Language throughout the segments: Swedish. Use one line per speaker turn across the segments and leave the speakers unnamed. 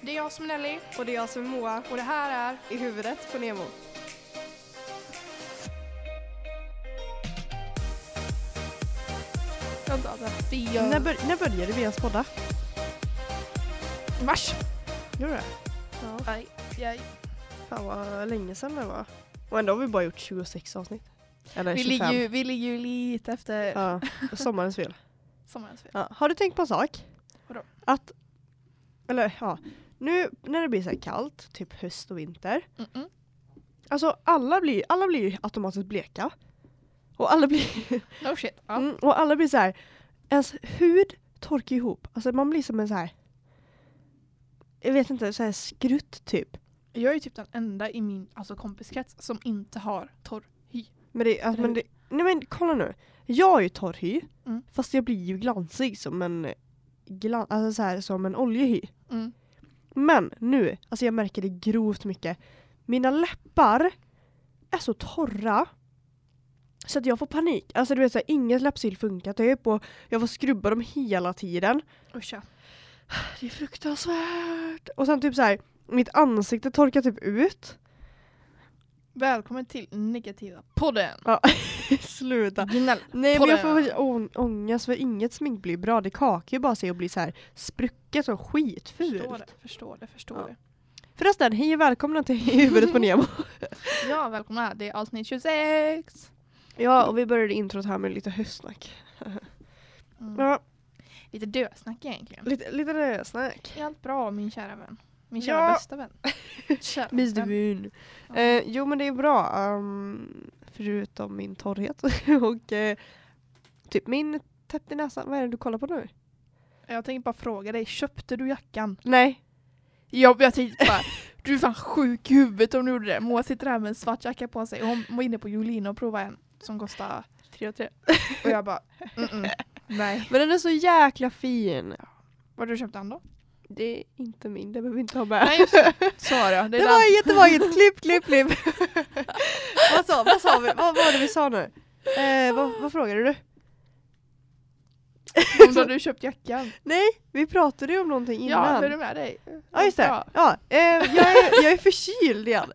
Det är jag som är Nelly
Och det är jag som är Moa.
och det här är
I huvudet på Nemo.
Vänta, vänta.
När, bör, när började vi ens podda?
Mars.
Gjorde det? Ja.
Nej, jag...
Fan vad länge sedan det var. Och ändå har vi bara gjort 26 avsnitt. Eller
Vi
25.
ligger, ju, vi ligger ju lite efter
Ja, sommarens fel.
sommarens fel.
Ja. Har du tänkt på en sak?
Vadå?
Att, eller ja, nu när det blir så här kallt, typ höst och vinter.
Mm-mm.
Alltså alla blir, alla blir ju automatiskt bleka. Och alla blir,
No shit. Ja.
mm, och alla blir så här. ens hud torkar ihop. Alltså man blir som en så här. jag vet inte, så här skrutt typ.
Jag är ju typ den enda i min alltså, kompiskrets som inte har torr hy.
Men det, alltså, men det, nej men kolla nu. Jag är ju torr hy,
Mm.
fast jag blir ju glansig som en, glan, alltså så här, som en oljehy.
Mm.
Men nu, alltså jag märker det grovt mycket. Mina läppar är så torra. Så att jag får panik. Alltså du vet såhär, inget läppstift funkar typ och jag får skrubba dem hela tiden.
Usch ja.
Det är fruktansvärt. Och sen typ så här, mitt ansikte torkar typ ut.
Välkommen till negativa podden.
Ja, sluta.
Gnäll.
Nej men jag
Podden.
får ångest för inget smink blir bra. Det kakar ju bara sig och blir så här sprucket och
Förstår
skitfult.
det, förstår det, förstår
Ja.
det.
Förresten, hej och välkomna till huvudet på Nemo.
Ja, välkomna. Det är avsnitt 26.
Ja, och vi började introt här med lite höstsnack.
Mm.
Ja,
Lite dösnack egentligen.
lite, lite rösnack.
Är allt bra min kära vän? Min kära
Ja.
bästa vän.
Miss moon.
Ja.
Eh, jo men det är bra. ehm, förutom min torrhet. och eh, typ min täppt i näsan. Vad är det du kollar på nu?
Jag tänkte bara fråga dig, köpte du jackan?
Nej.
Jag, jag tänkte bara, du är fan sjuk i huvudet om du gjorde det. Moa sitter här med en svart jacka på sig och hon var inne på Jolina och provade en som kostar 3 3 Och jag bara, mm -mm. nej.
Men den är så jäkla fin.
Var du köpt den då?
Det är inte min, det behöver vi inte ha med.
Nej just det, sa jag. Det
Det
är
var
den.
inget, det var inget. Klipp, klipp, klipp. vad, sa, vad sa vi? Vad var det vi sa nu? Eh, vad, vad frågade du?
Om du hade köpt jackan.
Nej, vi pratade ju om någonting innan.
Ja, hur är det med dig?
Ja just det. Ja, eh, jag, är, jag är förkyld igen.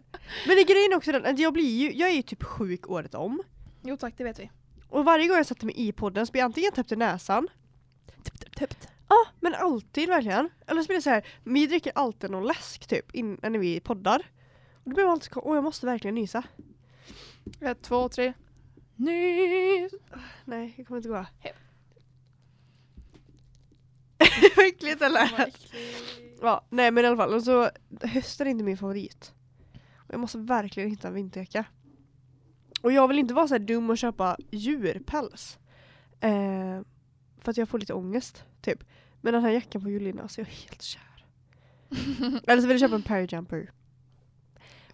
Men det är grejen också den att jag blir ju, jag är ju typ sjuk året om.
Jo tack, det vet vi.
Och varje gång jag sätter mig i podden så blir jag antingen täppt i näsan.
Täppt.
Ja, men alltid verkligen. Eller så blir det så här, vi dricker alltid någon läsk typ innan när vi poddar. Och då blir man alltid så, åh jag måste verkligen nysa.
Ett, två, tre. Nys!
Nej, det kommer inte gå. Vad äckligt det lät. Ja, nej men i alla fall. Alltså, hösten är inte min favorit. Och jag måste verkligen hitta en vinterjacka. Och jag vill inte vara så här dum och köpa djurpäls. Eh, för att jag får lite ångest, typ. Men den här jackan på Julina, alltså jag är helt kär. Eller så vill jag köpa en Perry Jumper.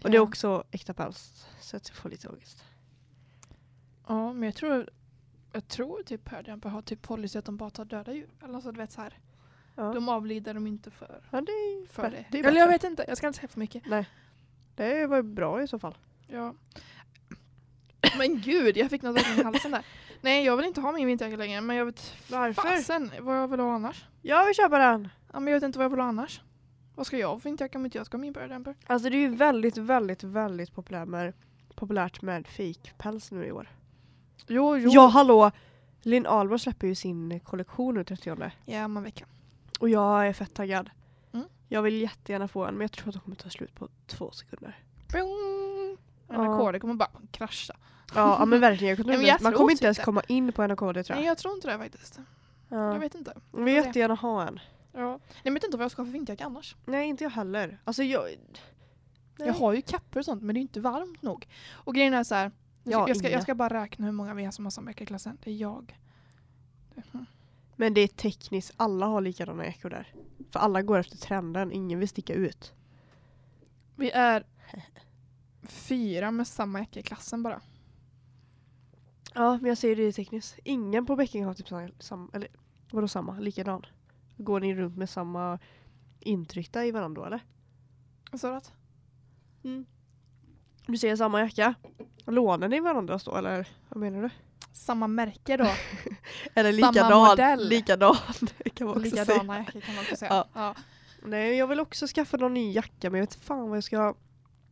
Och det är
Ja.
också äkta päls. Så att jag får lite ångest.
Ja, men jag tror jag tror typ Perdjamper har typ policy att de bara tar döda djur. Eller alltså, du vet så här.
Ja,
De avlider dem inte för,
ja det, är,
för det.
det är
Eller jag vet inte, jag ska inte säga för mycket.
Det var ju bra i så fall.
Ja. Men gud, jag fick något i halsen där. Nej, jag vill inte ha min vinterjacka längre, men jag vet
Varför?
fasen vad jag vill ha annars.
Jag vill köpa den!
Ja, men jag vet inte vad jag vill ha annars. vad ska jag ha för vinterjacka om inte jag ska ha min Perdjamper?
Alltså det är ju väldigt, väldigt, väldigt populärt med, populärt med fake-päls nu i år.
Jo, jo.
Ja hallå! Linn Ahlborg släpper ju sin kollektion nu 30
Ja, man vecka.
Och jag är fett taggad.
Mm.
Jag vill jättegärna få en men jag tror att de kommer ta slut på två sekunder.
Boom!
Ja.
NRKD kommer bara krascha.
Ja, men verkligen, jag
Nej, men jag
man
tror
kommer inte
typ
ens
det.
komma in på NKD tror
Nej,
jag.
jag tror inte det faktiskt.
Ja.
Jag vet inte.
Jag vill jättegärna ha en.
Ja. Nej, jag vet inte vad jag ska ha för vinterjacka annars.
Nej inte jag heller. Alltså jag... Nej.
Jag har ju kappor och sånt men det är inte varmt nog. Och grejen är så här. Jag
Ja,
ska, jag, ska, jag ska bara räkna hur många vi är som har samma jacka i klassen. Det är jag. Mhm.
Men det är tekniskt, alla har likadana jackor där. För alla går efter trenden, ingen vill sticka ut.
Vi är fyra med samma jacka i klassen bara.
Ja, men jag säger det tekniskt. Ingen på Bäcking har typ samma, sam, eller vadå samma, likadan. Går ni runt med samma intryckta i varandra då eller?
Sa du att?
Du säger samma jacka. Lånar ni varandras då eller vad menar du?
Samma märke då.
Eller
Samma
likadan.
modell.
Likadan kan man också säga.
Likadana jackor kan man också säga.
Ja.
Ja.
Nej, jag vill också skaffa någon ny jacka men jag vet fan vad jag ska ha.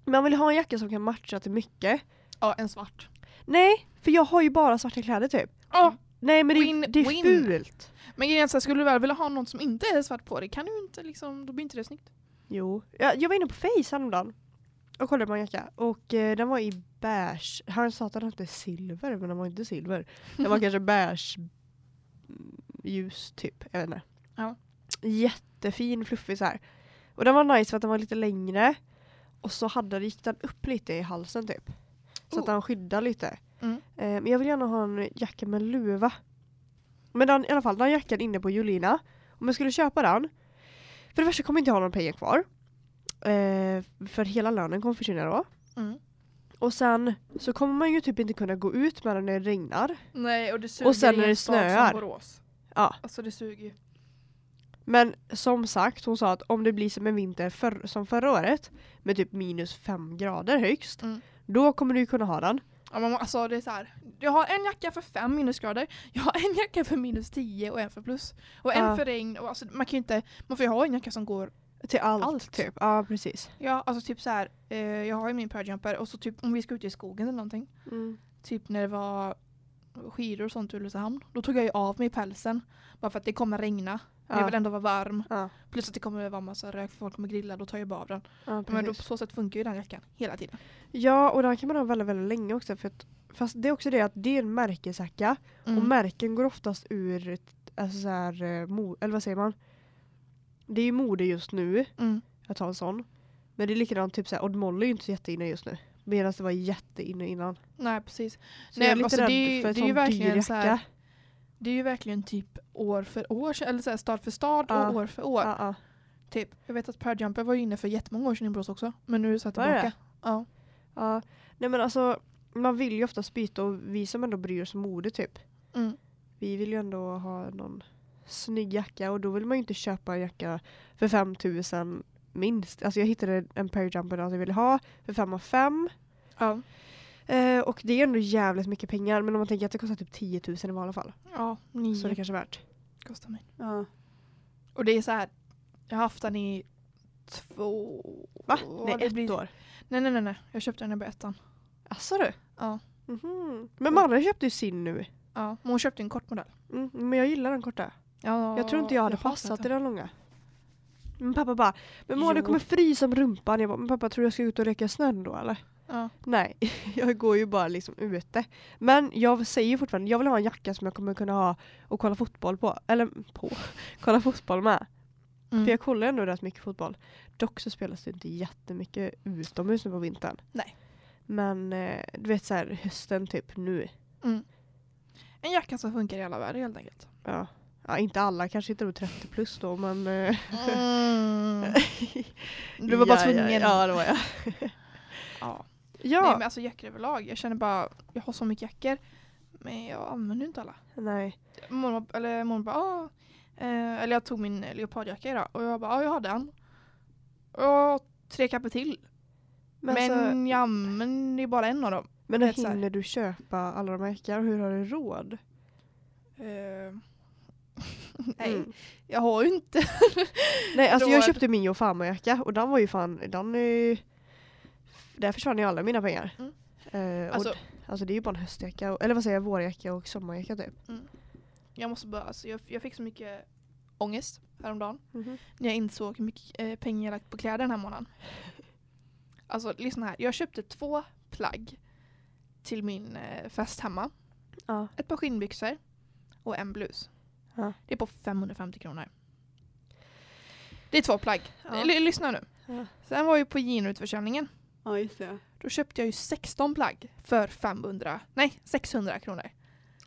Man vill ha en jacka som kan matcha till mycket.
Ja, en svart.
Nej, för jag har ju bara svarta kläder typ.
Ja,
Nej men det,
Win,
det är
win.
fult.
men grejen skulle du väl vilja ha något som inte är svart på dig kan du inte liksom, då blir inte det snyggt.
Jo. Jag, jag var inne på Face häromdagen och kollade på en jacka och eh, den var i beige. Han sa att den hette silver men den var inte silver. Den var kanske beige mm, ljus typ. Jag vet inte.
Ja.
Jättefin, fluffig så här. Och den var nice för att den var lite längre. Och så hade, gick den upp lite i halsen typ. Så att
Oh.
den skyddar lite.
Mm.
Eh, men jag vill gärna ha en jacka med luva. Men den, i alla fall, den jackan inne på Jolina. Om jag skulle köpa den. För det första kommer jag inte ha några pengar kvar. Eh, för hela lönen kommer försvinna då.
Mm.
Och sen så kommer man ju typ inte kunna gå ut med den när det regnar.
Nej, och det suger
Och sen när det snöar. Ja.
Alltså det suger ju.
Men som sagt, hon sa att om det blir som en vinter för, som förra året med typ minus fem grader högst.
Mm.
Då kommer du kunna ha den.
Ja, men alltså det är så här. Jag har en jacka för fem minusgrader, jag har en jacka för minus 10 och en för plus. Och en
Ja.
för regn. Och alltså, man kan ju inte, man får ju ha en jacka som går,
Till allt,
Allt.
typ. Ja precis.
ja alltså typ så här. Eh, jag har ju min parjumper och så typ om vi ska ut i skogen eller någonting.
Mm.
Typ när det var skidor och sånt i Ulricehamn. Då tog jag ju av mig pälsen. Bara för att det kommer regna. Jag
Ja.
vill ändå vara varm.
Ja.
Plus att det kommer vara massa rök för folk kommer grilla. Då tar jag bara av den.
Ja,
Men då, på så sätt funkar ju den jackan hela tiden.
ja och den kan man ha väldigt, väldigt länge också. För att, fast det är också det att det är en märkesjacka. Och
Mm.
märken går oftast ur, alltså så här, eh, mo- eller vad säger man? Det är ju mode just nu
Mm.
att ha en sån. Men det är likadant, typ såhär, Odd Molly är ju inte så jätteinne just nu. Medan det var jätteinne innan.
Nej precis.
Så
Nej,
jag är lite
alltså,
rädd
det
för en
det är ju
sån
verkligen
dyr
så
jacka.
här- Det är ju verkligen typ år för år, eller så här stad för stad
Ja.
och år för år.
Ja.
Typ. Jag vet att Jumper var inne för jättemånga år sedan i Borås också. Men nu är det så här
Var det
tillbaka. Ja.
ja. Nej men alltså, man vill ju oftast byta och vi som ändå bryr oss om mode typ.
Mm.
Vi vill ju ändå ha någon snygg jacka och då vill man ju inte köpa en jacka för 5000 minst. Alltså jag hittade en jumper som jag ville ha för 5 och 5.
Ja.
Eh, och det är ändå jävligt mycket pengar men om man tänker att det kostar typ 10 000 i vanliga fall.
Ja,
Så är
nio
det kanske värt.
kostar mig.
Ja.
Och det är så här. Jag har haft den i två...
Va? Nej, ett
blir-
år.
Nej, nej, nej, nej. Jag köpte den när jag började ettan.
Asså du?
Ja.
Mhm. Men Marre köpte ju sin nu.
Ja, men hon köpte en kort modell.
Mm, men jag gillar den korta.
Ja,
Jag tror inte jag hade
hatar
passat i
den.
långa. Men pappa bara, men Moa du kommer frysa om rumpan. Jag bara, men pappa tror du jag ska ut och reka i snön då eller?
Ja.
Nej, jag går ju bara liksom ute. Men jag säger fortfarande, jag vill ha en jacka som jag kommer kunna ha och kolla fotboll på. Eller på, kolla fotboll med.
Mm.
För jag kollar ändå rätt mycket fotboll. Dock så spelas det inte jättemycket utomhus nu på vintern.
Nej.
Men eh, du vet så här hösten typ nu.
Mm. En jacka som funkar i alla väder helt enkelt.
Ja. ja inte alla, kanske inte då 30 plus då men... eh,
Mm. Du var bara
ja,
tvungen.
Ja, ja det var jag.
Ja.
Ja.
Nej men alltså jackor överlag. Jag känner bara, jag har så mycket jackor. Men jag använder inte alla.
Nej.
Mormor, eller mormor bara, ah. eh, eller jag tog min leopardjacka idag och jag bara, ja jag har den. Och tre kappor till.
Men,
Men,
alltså,
jag använder bara en av dem.
men
vet
hinner du köpa alla de här jackorna? Hur har du råd?
Eh, nej,
Mm.
jag har ju inte.
Nej alltså jag köpte min Jofama-jacka och den var ju fan, den är ju... Där försvann ju alla mina pengar.
Mm.
Eh,
Alltså,
alltså det är ju bara en höstjacka, och- eller vad säger jag, vårjacka och sommarjacka typ.
jag måste bara, alltså, jag, jag fick så mycket ångest häromdagen.
Mhm.
när jag insåg hur mycket eh, pengar jag lagt på kläder den här månaden. Alltså lyssna här, jag köpte två plagg till min eh, fest hemma.
Ja.
Ett par skinnbyxor och en blus.
Ja.
Det är på 550 kronor. Det är två plagg.
Ja.
Lyssna nu. Sen var jag på Gino-utförsäljningen.
Ja just det.
Då köpte jag ju 16 plagg för 500, nej 600 kronor.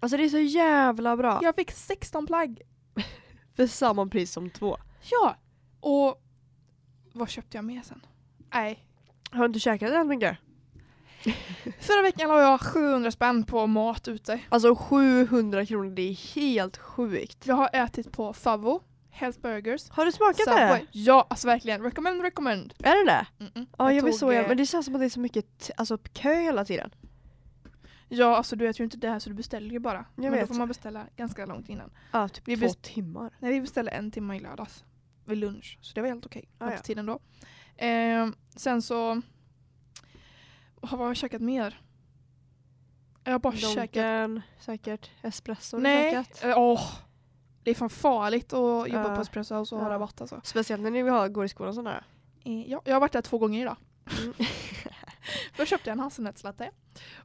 Alltså det är så jävla bra.
Jag fick 16 plagg.
För samma pris som två.
Ja! Och vad köpte jag med sen? Nej,
Har du inte käkat än mycket?
Förra veckan la jag 700 spänn på mat ute.
Alltså 700 kronor, det är helt sjukt.
Jag har ätit på Favvo, Health Burgers,
Har du smakat
Subway.
det?
Ja, alltså verkligen. Recommend, recommend.
Är det det?
Mm -mm.
Ja jag, vill
tog,
så gärna,
eh,
men det känns som att det är så mycket alltså, kö hela tiden.
Ja, alltså du äter ju inte det här så du beställer ju bara. men
vet.
då får man beställa ganska långt innan.
Ja, typ
Vi
två timmar.
Nej, vi beställde en timme i lördags. vid lunch. Så det var helt okej.
Ah,
Okay,
ja.
tiden då. Eh, sen så... Vad har jag käkat mer? Jag har bara käkat...
Donken, säkert. Espresso har du
Nej,
käkat.
eh, åh. Det är fan farligt att jobba
Ja.
på Espresso House och ha
Ja.
rabatt alltså.
Speciellt när ni har, går i skolan där.
Eh, ja, jag har varit där två gånger idag.
Mm.
Först köpte jag en hasselnötslatte.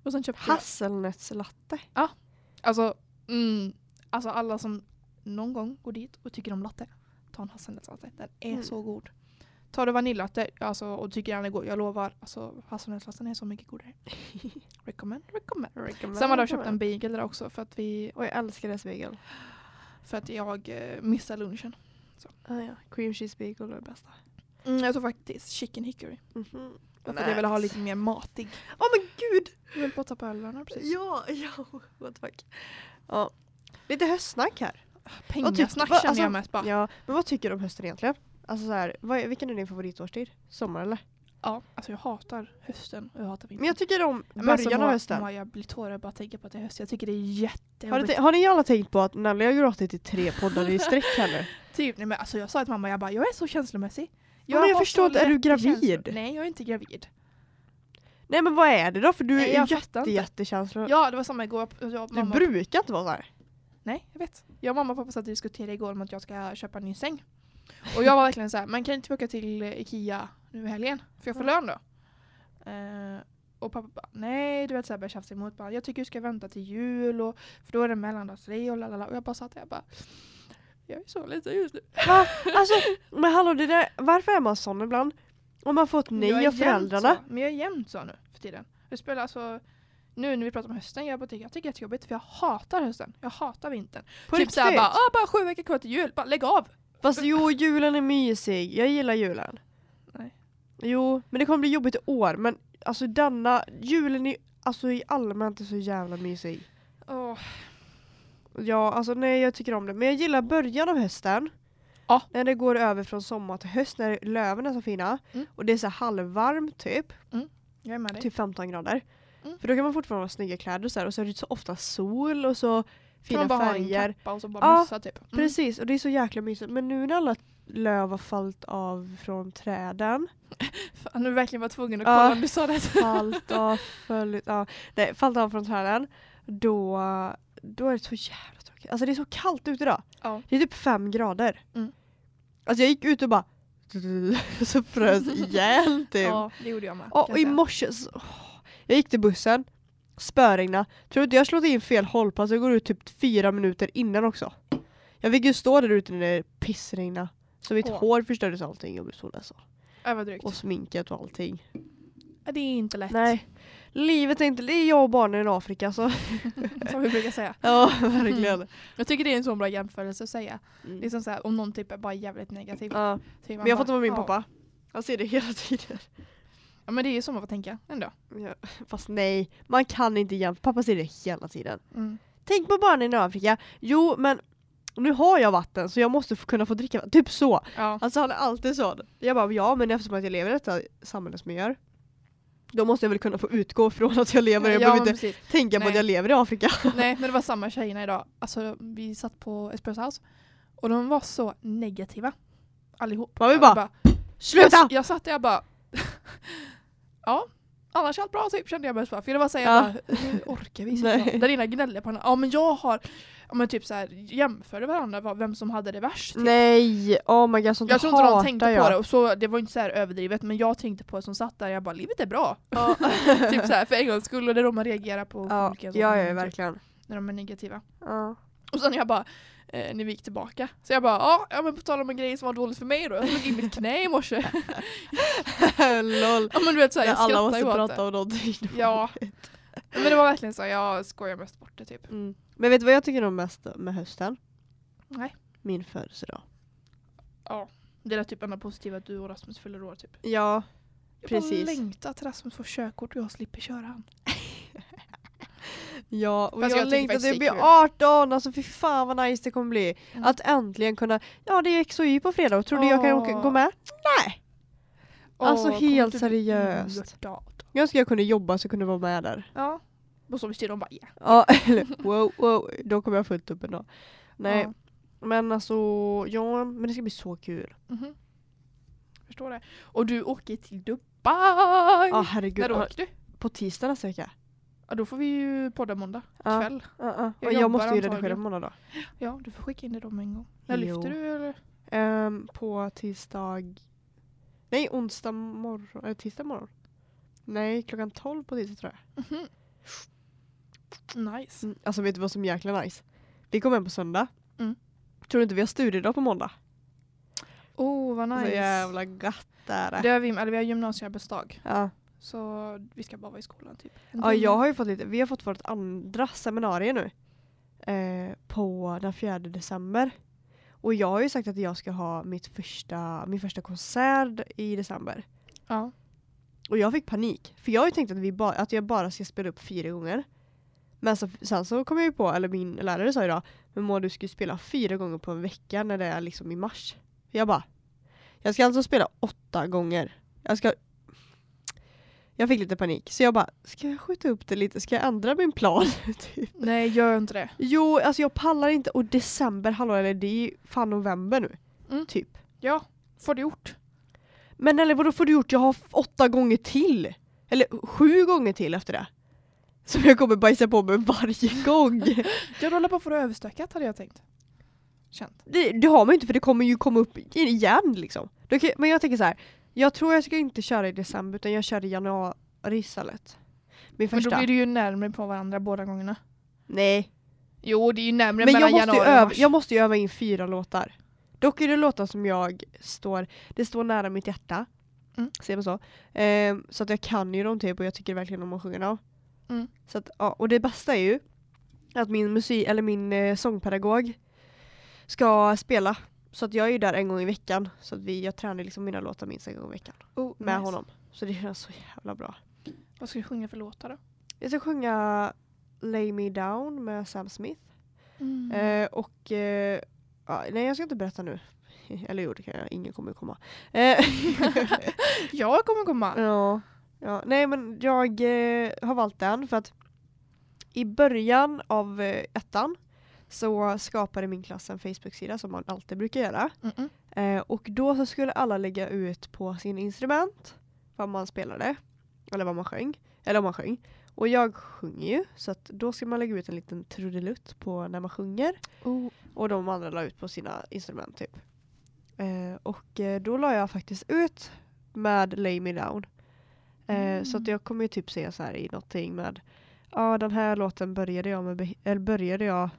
Och sen köpte jag...
Hasselnötslatte.
Alltså, mm, alltså alla som någon gång går dit och tycker om latte, ta en hasselnötslatte. Den är
Mm.
så god. Tar du vaniljlatte alltså, och tycker den är god, jag lovar, alltså, hasselnötslatten är så mycket godare. recommend, recommend. Samma dag köpte en bagel där också för att, vi,
Och jag älskar deras bagel.
För att jag eh, missade lunchen.
Ah, ja. Cream cheese bagel är det bästa.
Mm, jag tog faktiskt chicken hickory.
Mhm.
För att jag ville ha lite mer matig.
Åh men gud!
Jag vill bara tappa ölen precis.
Ja, ja, what the fuck. Ja. Lite höstsnack här.
Pengasnack känner
alltså-
jag mest bara. Ja.
Men vad tycker du om hösten egentligen? Alltså så här, vad, vilken är din favoritårstid? Sommar eller?
Alltså jag hatar hösten och jag hatar vintern.
Men jag tycker om början av hösten.
Moa, jag blir tårar bara att tänka på att det är höst. Jag tycker det är
Har,
jättejobbigt.
ni, har ni alla tänkt på att Nelly har gråtit i tre poddar i sträck här nu?
Typ, nej, men alltså jag sa till mamma, jag bara, jag är så känslomässig.
Ja, men jag
har
förstår inte, är du gravid?
Nej, jag är inte gravid.
Nej men vad är det då? För du
Nej,
är
jag
jätte, jättekänslig.
Ja, det var samma igår. Jag, och
Du
mamma,
brukar inte vara så här.
Nej, jag vet. Jag och mamma och pappa satt och diskuterade igår om att jag ska köpa en ny säng. Och jag var verkligen så här, men kan inte åka till eh, Ikea nu i helgen? För jag får lön då. Eh, och pappa bara, nej du vet såhär började tjafsa emot. Bara, jag tycker du ska vänta till jul och för då är det mellandagsrea och lalala. Och jag bara satt där jag bara, jag är så lite just nu.
Va? Alltså, men hallå det där, varför är man sån ibland? Om man
är
nej av föräldrarna.
Så, men jag är jämt så nu för tiden. Det spelar alltså, nu när vi pratar om hösten, jag, bara tycker, jag tycker det är jättejobbigt för jag hatar hösten. Jag hatar vintern.
På
typ såhär bara, ah, bara sju veckor kvar till jul, bara lägg av!
Fast jo, julen är mysig. Jag gillar julen. Jo, men det kommer bli jobbigt i år. Men alltså denna, julen är alltså i allmänt är så jävla mysig.
Åh,
Ja, alltså nej jag tycker om det. Men jag gillar början av hösten.
Ja.
När det går över från sommar till höst, när löven är så fina.
Mm.
Och det är så halvvarmt typ.
jag är med dig.
Typ 15 grader.
Mm.
För då kan man fortfarande ha snygga kläder och så här. Och så är det så ofta sol och så
Kan
fina
man bara ha
färger.
en kappa och så bara
Ja,
myssa typ. Mm.
Precis, och det är så jäkla mysigt. Men nu när alla löv har fallit av från träden.
Fan, nu verkligen var tvungen att
Ja.
kolla om du sa det.
Fallit av, fallit, ja, nej, fallit av från träden. Då, då är det så jävla tråkigt. Alltså det är så kallt ute idag.
Ja.
Det är typ fem grader.
Mm.
Alltså jag gick ut och bara så frös ihjäl typ.
ja, det gjorde jag med.
och, och i morse, jag gick till bussen, spöregna. Tror du inte jag slått in fel hållplats? Jag går ut typ fyra minuter innan också. Jag fick ju stå där ute när det pissregnade. Så mitt
Åh.
hår förstördes allting. Jag blev så ledsen.
Ja, vad drygt.
Och sminket och allting.
Ja, det är inte lätt.
Nej. Livet är inte, det är jag och barnen i Afrika så.
Som vi brukar säga.
Ja, verkligen.
Jag tycker det är en så bra jämförelse att säga.
Mm.
Liksom så här, om någon typ är bara jävligt negativ.
Ja. Men jag
bara,
fattar vad min
ja.
pappa. Han ser det hela tiden.
Ja men det är ju så man får tänka ändå.
Ja, fast nej, man kan inte jämföra. Pappa ser det hela tiden.
Mm.
Tänk på barnen i Afrika. Jo, men nu har jag vatten så jag måste kunna få dricka vatten. Typ så.
Ja.
Alltså han är alltid så. Jag bara, ja men eftersom att jag lever i detta samhälle som jag gör. Då måste jag väl kunna få utgå från att jag lever. Jag
ja,
behöver inte
precis.
tänka på
Nej.
att jag lever i Afrika.
Nej men det var samma tjejerna idag. Alltså vi satt på Espresso House och de var så negativa. Allihop.
Man vill
Jag
bara, Sluta!
Jag, jag satt där jag bara Ja, annars är allt bra typ kände jag mest bara. För det var såhär,
Ja.
jag bara, orkar vi sitta Där ena gnällde på henne. Ja men jag har, ja men typ såhär jämförde varandra vem som hade det värst. Typ.
Nej, oh my god sånt
Jag tror inte de tänkte
jag.
på det och så, det var inte så här överdrivet men jag tänkte på det som satt där jag bara livet är bra.
Ja.
typ så här för en gångs skull och det är då man reagerar på
Ja,
folk.
ja,
så,
ja,
typ,
verkligen.
När de är negativa.
Ja.
Och sen jag bara, eh, när vi gick tillbaka, så jag bara ja, ja men på tal om en grej som var dåligt för mig då, jag slog in mitt knä i morse.
Lol.
ja men du vet såhär, jag
Alla
skrattar
måste
ju åt
prata
det.
om någonting.
Ja. Men det var verkligen så, jag skojar mest bort det typ.
Mm. Men vet du vad jag tycker om mest med hösten?
Nej.
Min födelsedag.
Ja. Det är typ enda positiva att du och Rasmus fyller år typ.
Ja,
Jag
Precis.
bara längtar att Rasmus får körkort och jag slipper köra han.
Ja och
Fast jag
jag längtar till
är
blir 18, alltså fy fan vad nice det kommer bli.
Mm.
Att äntligen kunna, ja det är XOY på fredag, och tror du jag kan åka, gå med? Nej! Alltså,
Åh,
helt
bli
seriöst. Jag önskar jag kunde jobba så jag kunde vara med där.
Ja. Och så bestyr de bara ja.
Ja, eller wow, wow, då kommer jag fullt upp ändå. Nej,
Ja.
Men alltså, ja, men det ska bli så kul.
Mhm. Förstår det. Och du åker till Dubai!
Ja herregud.
När åker du?
På tisdag nästa vecka.
Ja då får vi ju podda måndag
Ja.
kväll.
Ja, ja.
Jag
jag måste ju redigera på måndag då.
Ja du får skicka in det med en gång. När
Jo.
lyfter du eller?
Ehm, på tisdag... Nej, onsdag morgon. Eller tisdag morgon. Nej, klockan 12 på tisdag tror jag.
Mhm. Nice.
Mm, Alltså vet du vad som är jäkla nice? Vi kommer hem på söndag.
Mm.
Tror du inte vi har studiedag på måndag?
Oh vad
Så
nice.
jävla gött är det.
Det har vi, eller vi har gymnasiearbetsdag.
Ja.
Så vi ska bara vara i skolan typ.
Ja, jag har ju fått lite, vi har fått vårt andra seminarium nu. Eh, på den 4 december. Och jag har ju sagt att jag ska ha mitt första, min första konsert i december.
Ja.
Och jag fick panik. För jag har ju tänkt att, vi ba, att jag bara ska spela upp fyra gånger. Men så, sen så kom jag ju på, eller min lärare sa idag, men Moa du ska ju spela fyra gånger på en vecka när det är liksom i mars. Jag bara, jag ska alltså spela åtta gånger. Jag ska jag fick lite panik, så jag bara, ska jag skjuta upp det lite? Ska jag ändra min plan? typ.
Nej gör inte det.
Jo, alltså jag pallar inte. Och december, hallå, eller det är ju fan november nu.
Mm.
Typ.
Ja, får det gjort.
Men eller vadå får du gjort? Jag har åtta gånger till. Eller sju gånger till efter det. Som jag kommer bajsa på mig varje gång.
Jag håller på att få det överstökat hade jag tänkt. Känt.
det, det har man ju inte för det kommer ju komma upp igen liksom. Men jag tänker så här. Jag tror jag ska inte köra i december utan jag kör i januari istället. Min
Men då
första.
blir det ju närmare på varandra båda gångerna.
Nej.
Jo det är ju närmare
Men
mellan
jag måste,
januari och
öva,
mars.
jag måste ju öva in fyra låtar. Dock är det låtar som jag står, det står nära mitt hjärta.
Mm.
Säger man så? Ehm, så att jag kan ju dem typ och jag tycker verkligen om att sjunga dem.
Mm.
Så att, ja, och det bästa är ju att min musik, eller min eh, sångpedagog ska spela. Så att jag är ju där en gång i veckan. Så att vi, jag tränar liksom mina låtar minst en gång i veckan.
oh,
Med
nice.
honom. Så det känns så jävla bra.
Vad ska du sjunga för låtar då?
Jag ska sjunga Lay Me Down med Sam Smith.
Mm.
Eh, och eh, ja, nej jag ska inte berätta nu. Eller jo det kan jag, ingen kommer komma. Eh,
jag kommer komma.
ja, ja, nej men jag eh, har valt den för att i början av eh, ettan så skapade min klass en Facebook-sida som man alltid brukar göra.
Mm-mm.
Eh, och då så skulle alla lägga ut på sin instrument vad man spelade. Eller vad man sjöng. Eller om man sjöng. Och jag sjunger ju så att då ska man lägga ut en liten trudelutt på när man sjunger.
Oh.
Och de andra la ut på sina instrument typ. Eh, och eh, då la jag faktiskt ut med Lay Me Down. Eh,
Mm.
Så att jag kommer ju typ säga så här i någonting med Ja den här låten började jag med, eller började jag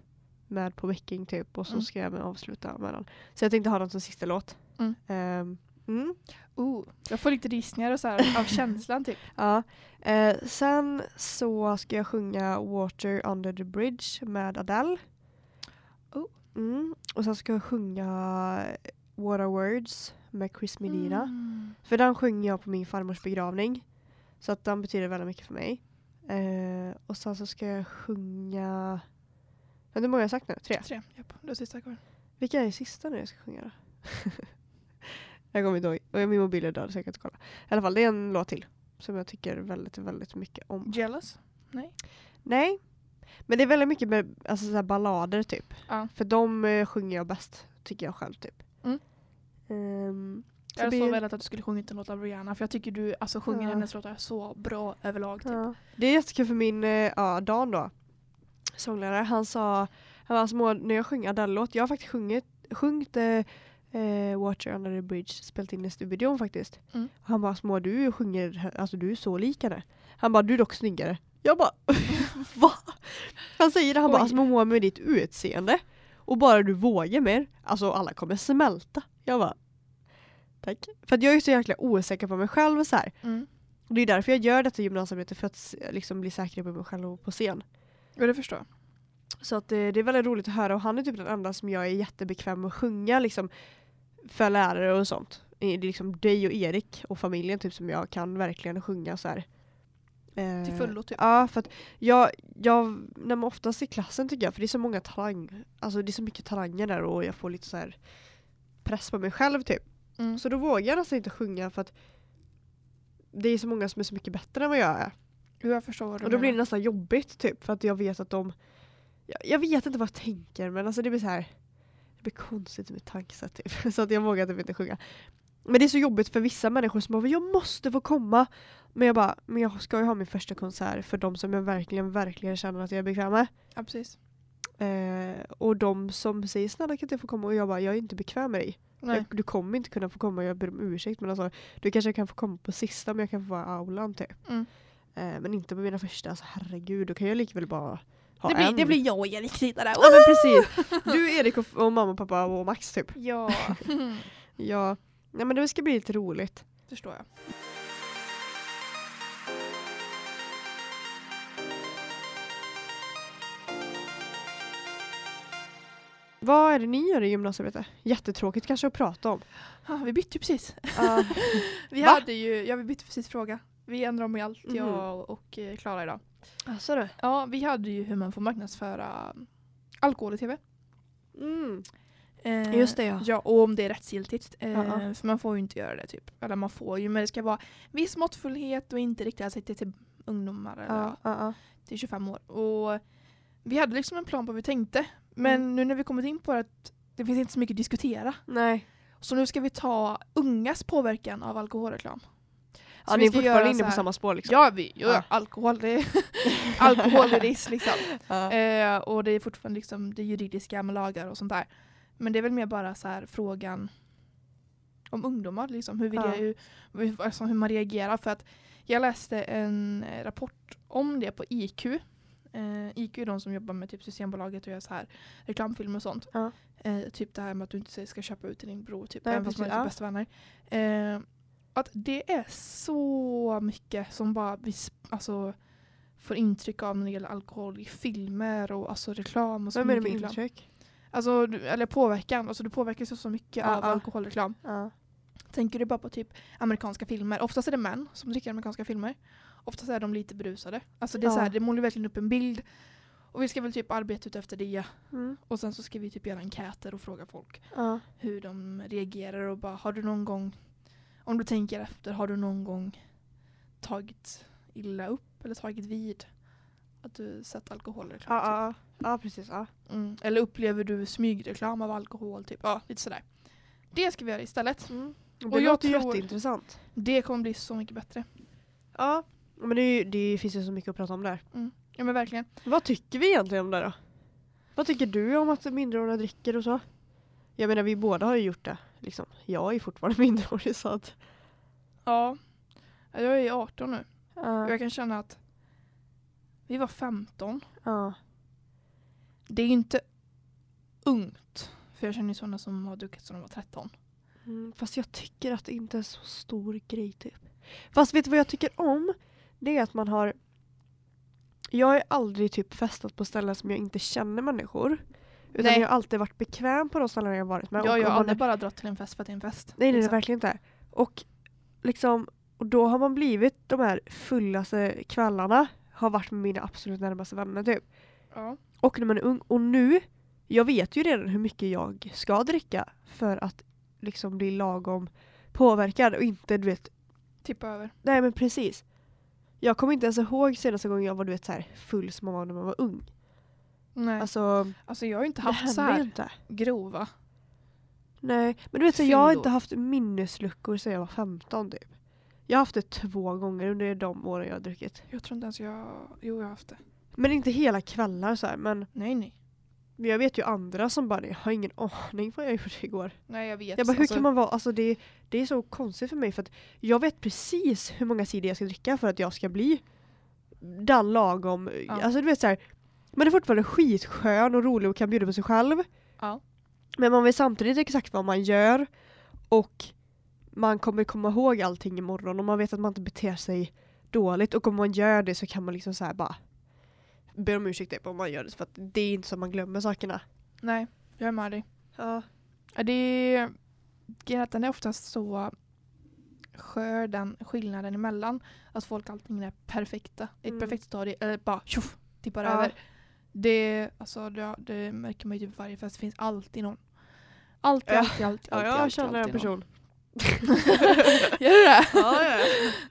med på backing typ och så
Mm.
ska jag avsluta med den. Så jag tänkte ha den som sista låt. Ehm, mm.
Oh. Jag får lite rysningar och så här av känslan typ.
Ja. Eh, sen så ska jag sjunga Water Under the Bridge med Adele.
Oh.
Mm. Och sen ska jag sjunga What Are Words med Chris Medina.
Mm.
För den sjunger jag på min farmors begravning. Så att den betyder väldigt mycket för mig. Eh, och sen så ska jag sjunga... Men hur många har jag sagt nu? Tre?
Tre, japp. Du är sista kvar.
Vilka är sista nu jag ska sjunga då? jag kommer inte ihåg. Och min mobil är död så jag kan inte kolla. I alla fall, det är en låt till. Som jag tycker väldigt, väldigt mycket om.
Jealous?
Nej. Men det är väldigt mycket med, alltså, så ballader typ.
Ja.
För de eh, sjunger jag bäst, tycker jag själv typ.
Mm.
Ehm, så
Jag
blir-
så velat att du skulle sjungit en låt av Rihanna för jag tycker du alltså, sjunger
Ja.
hennes låtar så bra överlag. Typ.
Ja. Det är jättekul för min, eh, ja, Dan då, sånglärare, han sa, han var alltså, "Moa, när jag sjunger Adele-låt, jag har faktiskt sjungit, sjungit eh, Water Under the Bridge, spelat in i studion faktiskt.
Mm.
Han bara, små du sjunger, alltså du är så lik henne. Han bara, du är dock snyggare. Jag bara, va? Han säger det, han bara,
Oj.
alltså Moa med ditt utseende och bara du vågar mer, alltså alla kommer smälta. Jag bara, tack. För att jag är så jäkla osäker på mig själv och så här.
Mm.
Och det är därför jag gör detta gymnasiearbete, för att liksom bli säker på mig själv och på scen.
Ja, det förstår jag.
Så att eh, det är väldigt roligt att höra och han är typ den enda som jag är jättebekväm med att sjunga liksom, för lärare och sånt. Det är liksom dig och Erik och familjen typ som jag kan verkligen sjunga så här. Eh,
Till fullo, typ.
Ja, för att jag, jag, när man oftast i klassen tycker jag, för det är så många talang, alltså det är så mycket talanger där och jag får lite så här press på mig själv typ.
Mm.
Så då vågar jag nästan inte sjunga för att det är så många som är så mycket bättre än vad jag är.
Jag förstår vad du
Och då blir det nästan jobbigt typ för att jag vet att de jag, jag vet inte vad jag tänker men alltså det blir så här. Det blir konstigt mitt tankesätt typ. Så att jag vågar typ inte sjunga. Men det är så jobbigt för vissa människor som bara jag måste få komma. Men jag bara, men jag ska ju ha min första konsert för de som jag verkligen, verkligen känner att jag är bekväm med.
Ja, precis.
Eh, och de som säger snälla kan inte jag få komma? Och jag bara, jag är inte bekväm med dig.
Nej.
Jag, du kommer inte kunna få komma, jag ber om ursäkt. Men alltså, du kanske kan få komma på sista men jag kan få vara i aulan typ.
Mm.
Eh, men inte på mina första, alltså herregud. Då kan jag lika väl bara ha
Det, blir,
en.
det blir jag och Erik sitta där.
Ja men precis. Du, Erik och, och mamma, pappa och Max typ.
Ja,
Ja. Nej men det ska bli lite roligt.
förstår jag.
Vad är det ni gör i gymnasiearbete? Jättetråkigt kanske att prata om.
Ah, vi bytte ju precis.
Ja.
Vi
Va?
hade ju, ja vi bytte precis fråga. Vi ändrar om i allt,
Mhm.
jag och eh, Klara idag.
Alltså det.
Ja, vi hade ju hur man får marknadsföra alkohol i tv.
Mm.
Eh,
Just det ja.
Ja, och om det är rättsgiltigt. Eh,
Ja.
För man får ju inte göra det typ. Eller man får ju, men det ska vara viss måttfullhet och inte riktigt sig till ungdomar eller
ja, ja.
till 25 år. Och vi hade liksom en plan på vad vi tänkte. Men
Mm.
nu när vi kommit in på att det finns inte så mycket att diskutera.
Nej.
Så nu ska vi ta ungas påverkan av alkoholreklam.
Ja, ni är fortfarande inne på samma spår liksom.
Ja, vi, jo,
Ja.
alkohol, det är, alkohol är risk liksom.
Ja.
Eh, och det är fortfarande liksom det juridiska med lagar och sånt där. Men det är väl mer bara så här frågan om ungdomar, liksom, hur,
Ja.
hur, hur- alltså hur man reagerar. För att jag läste en rapport om det på IQ. Eh, IQ är de som jobbar med typ Systembolaget och gör så här reklamfilmer och sånt.
Ja.
Eh, typ det här med att du inte ska köpa ut till din bror, typ,
Nej,
även fast man är typ bästa vänner. Eh, att det är så mycket som bara vi alltså, får intryck av när det gäller alkohol i filmer och alltså reklam och
Vad menar du med intryck?
Alltså, du- eller påverkan. Alltså, du påverkas ju så mycket
Ja,
av
ja.
alkoholreklam.
Ja.
Tänker du bara på typ amerikanska filmer. Oftast är det män som dricker amerikanska filmer. Oftast är de lite berusade. Alltså det, är så här, det målar verkligen upp en bild. Och vi ska väl typ arbeta ut efter det.
Mm.
Och sen så ska vi typ göra enkäter och fråga folk hur de reagerar och bara har du någon gång, om du tänker efter, har du någon gång tagit illa upp eller tagit vid att du sett alkoholreklam?
Ja,
typ?
ja, ja, precis. Ja.
Mm. Eller upplever du smygreklam av alkohol? Typ. Ja, lite sådär. Det ska vi göra istället.
Mm. Det
Och jag
låter
tror-
jätteintressant.
Det kommer bli så mycket bättre.
Ja, men det, ju, det finns ju så mycket att prata om där.
Ja men verkligen.
Vad tycker vi egentligen om det då? Vad tycker du om att minderåriga dricker och så? Jag menar vi båda har ju gjort det. Liksom. Jag är fortfarande minderårig så att...
Ja. Jag är 18 nu.
Ja.
jag kan känna att vi var 15.
ja.
Det är inte ungt. För jag känner ju sådana som har druckit sedan de var 13.
Mm, fast jag tycker att det inte är så stor grej typ. Fast vet du vad jag tycker om? Det är att man har... Jag har aldrig typ festat på ställen som jag inte känner människor. Utan
Nej.
jag har alltid varit bekväm på de ställen jag har varit med.
Ja, jag har aldrig bara dragit till en fest för att det är en fest.
Nej,
liksom.
verkligen inte. Och liksom, och då har man blivit de här fullaste kvällarna har varit med mina absolut närmaste vänner typ.
Ja.
Och när man är ung. Och nu, jag vet ju redan hur mycket jag ska dricka för att liksom bli lagom påverkad och inte du vet,
Tippa över.
nej men precis. Jag kommer inte ens ihåg senaste gången jag var du vet så här full som man var när man var ung.
Nej. Alltså,
Alltså,
jag har ju inte haft så här
inte.
grova.
Nej, men du vet så jag har inte haft minnesluckor sedan jag var 15 typ. Jag har haft det två gånger under de åren jag har druckit.
Jag tror inte ens jag... Jo, jag har haft det.
Men inte hela kvällar så här, men
Nej, nej.
jag vet ju andra som bara, jag har ingen aning vad jag gjorde igår.
Nej, jag vet.
Jag bara, hur
Alltså,
kan man vara, alltså det, det är så konstigt för mig för att jag vet precis hur många sidor jag ska dricka för att jag ska bli den lagom,
Ja.
alltså du vet så här, man är fortfarande skitskön och rolig och kan bjuda på sig själv.
Ja.
Men man vet samtidigt exakt vad man gör och man kommer komma ihåg allting imorgon och man vet att man inte beter sig dåligt och om man gör det så kan man liksom så här bara be om ursäkt typ om man gör det för att det är inte så att man glömmer sakerna.
Nej, jag är med dig.
Ja.
Det är... att den är oftast så skör den skillnaden emellan. Att folk alltid är perfekta. I ett
Mm.
perfekt stadie, eller bara tjoff, tippar
Ja.
över. Det, alltså, det, det märker man ju typ varje fest. Det finns alltid någon. Alltid,
Ja.
alltid, alltid.
Ja,
alltid,
jag
alltid,
känner en
alltid
person.
Gör du det?
Ja, ja.